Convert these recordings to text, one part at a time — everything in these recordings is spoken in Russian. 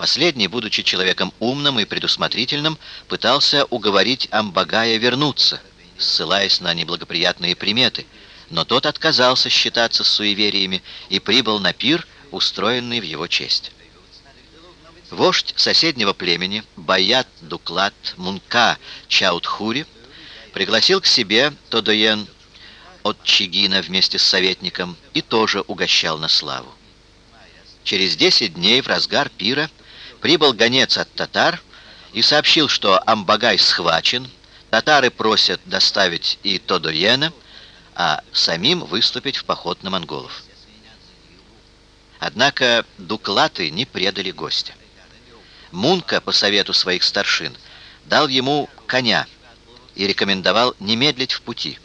Последний, будучи человеком умным и предусмотрительным, пытался уговорить Амбагая вернуться, ссылаясь на неблагоприятные приметы, но тот отказался считаться с суевериями и прибыл на пир, устроенный в его честь. Вождь соседнего племени, Баят Дуклат Мунка Чаутхури, пригласил к себе Тодоен от Чигина вместе с советником и тоже угощал на славу. Через десять дней в разгар пира прибыл гонец от татар и сообщил, что Амбагай схвачен, татары просят доставить и Тодоена, а самим выступить в поход на монголов. Однако дуклаты не предали гостя. Мунка, по совету своих старшин, дал ему коня и рекомендовал не медлить в пути.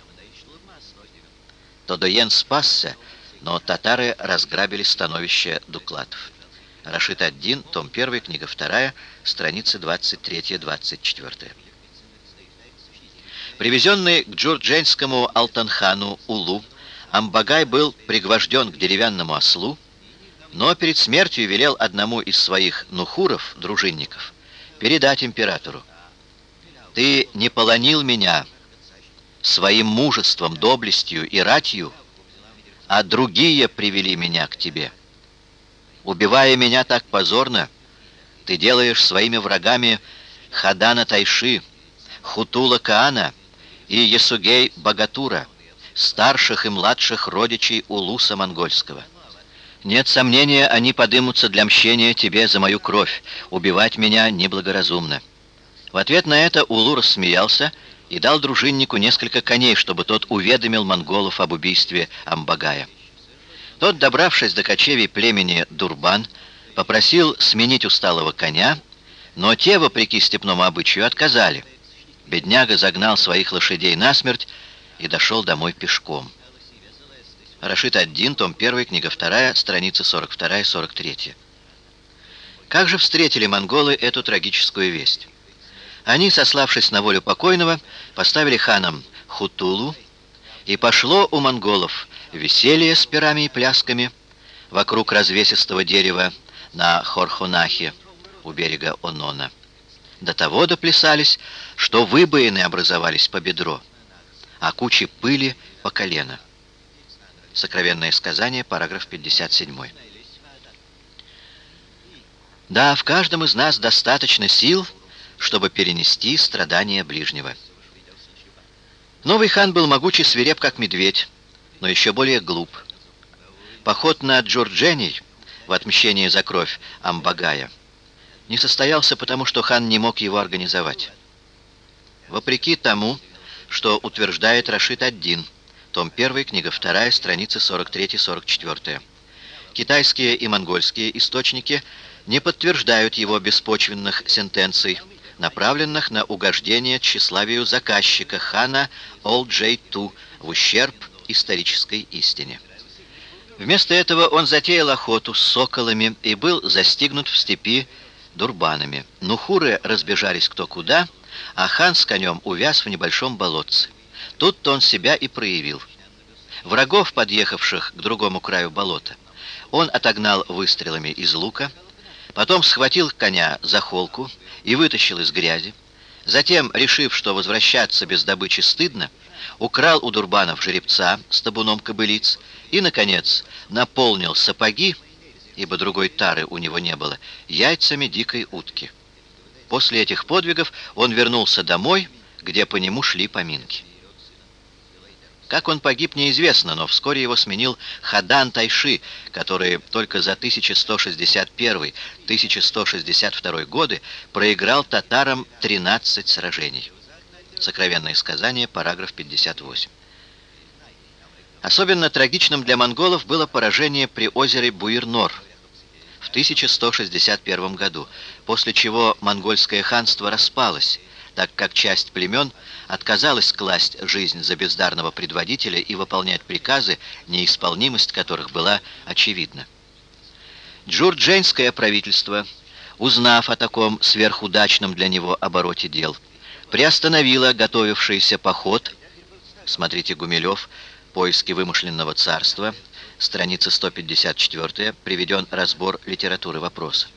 Тодоен спасся, но татары разграбили становище дуклатов. Рашид ад-Дин, том 1, книга 2, страницы 23-24. Привезенный к джурдженскому Алтанхану Улу, Амбагай был пригвожден к деревянному ослу, но перед смертью велел одному из своих нухуров, дружинников, передать императору. «Ты не полонил меня своим мужеством, доблестью и ратью, а другие привели меня к тебе». Убивая меня так позорно, ты делаешь своими врагами Хадана Тайши, Хутула Каана и Ясугей Богатура, старших и младших родичей Улуса Монгольского. Нет сомнения, они подымутся для мщения тебе за мою кровь. Убивать меня неблагоразумно». В ответ на это Улу рассмеялся и дал дружиннику несколько коней, чтобы тот уведомил монголов об убийстве Амбагая. Тот, добравшись до кочевий племени Дурбан, попросил сменить усталого коня, но те, вопреки степному обычаю, отказали. Бедняга загнал своих лошадей насмерть и дошел домой пешком. Рашид один, том 1, книга 2, страница 42-43. Как же встретили монголы эту трагическую весть? Они, сославшись на волю покойного, поставили ханом Хутулу, и пошло у монголов веселье с пирами и плясками вокруг развесистого дерева на Хорхунахе у берега Онона. До того доплясались, что выбоины образовались по бедро, а кучи пыли по колено. Сокровенное сказание, параграф 57. Да, в каждом из нас достаточно сил, чтобы перенести страдания ближнего. Новый хан был могучий свиреп, как медведь, но еще более глуп. Поход на Джорджений в отмщение за кровь Амбагая не состоялся потому, что хан не мог его организовать. Вопреки тому, что утверждает Рашид Аддин, том 1, книга 2, страницы 43-44. Китайские и монгольские источники не подтверждают его беспочвенных сентенций, направленных на угождение тщеславию заказчика хана Ол-Джей-Ту в ущерб исторической истине. Вместо этого он затеял охоту с соколами и был застигнут в степи дурбанами. Нухуры разбежались кто куда, а хан с конем увяз в небольшом болотце. Тут-то он себя и проявил. Врагов, подъехавших к другому краю болота, он отогнал выстрелами из лука, потом схватил коня за холку и вытащил из грязи. Затем, решив, что возвращаться без добычи стыдно, украл у Дурбанов жеребца с табуном кобылиц и, наконец, наполнил сапоги, ибо другой тары у него не было, яйцами дикой утки. После этих подвигов он вернулся домой, где по нему шли поминки. Как он погиб, неизвестно, но вскоре его сменил Хадан Тайши, который только за 1161-1162 годы проиграл татарам 13 сражений. Сокровенное сказание, параграф 58. Особенно трагичным для монголов было поражение при озере Буирнор в 1161 году, после чего монгольское ханство распалось, так как часть племен отказалась класть жизнь за бездарного предводителя и выполнять приказы, неисполнимость которых была очевидна. Джурдженское правительство, узнав о таком сверхудачном для него обороте дел, приостановила готовившийся поход, смотрите Гумилев, «Поиски вымышленного царства», страница 154, приведен разбор литературы вопроса.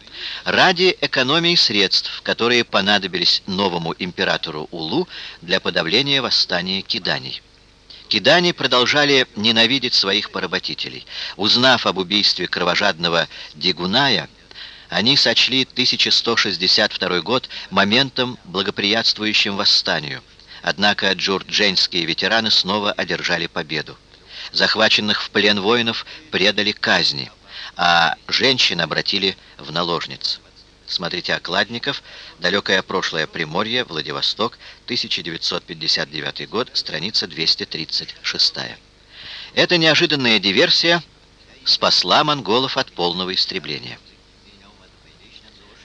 ради экономии средств, которые понадобились новому императору Улу для подавления восстания киданий. Кидани продолжали ненавидеть своих поработителей. Узнав об убийстве кровожадного Дигуная, они сочли 1162 год моментом, благоприятствующим восстанию. Однако джурдженские ветераны снова одержали победу. Захваченных в плен воинов предали казни, а женщин обратили в наложниц. Смотрите «Окладников. Далекое прошлое Приморье. Владивосток. 1959 год. Страница 236». Эта неожиданная диверсия спасла монголов от полного истребления.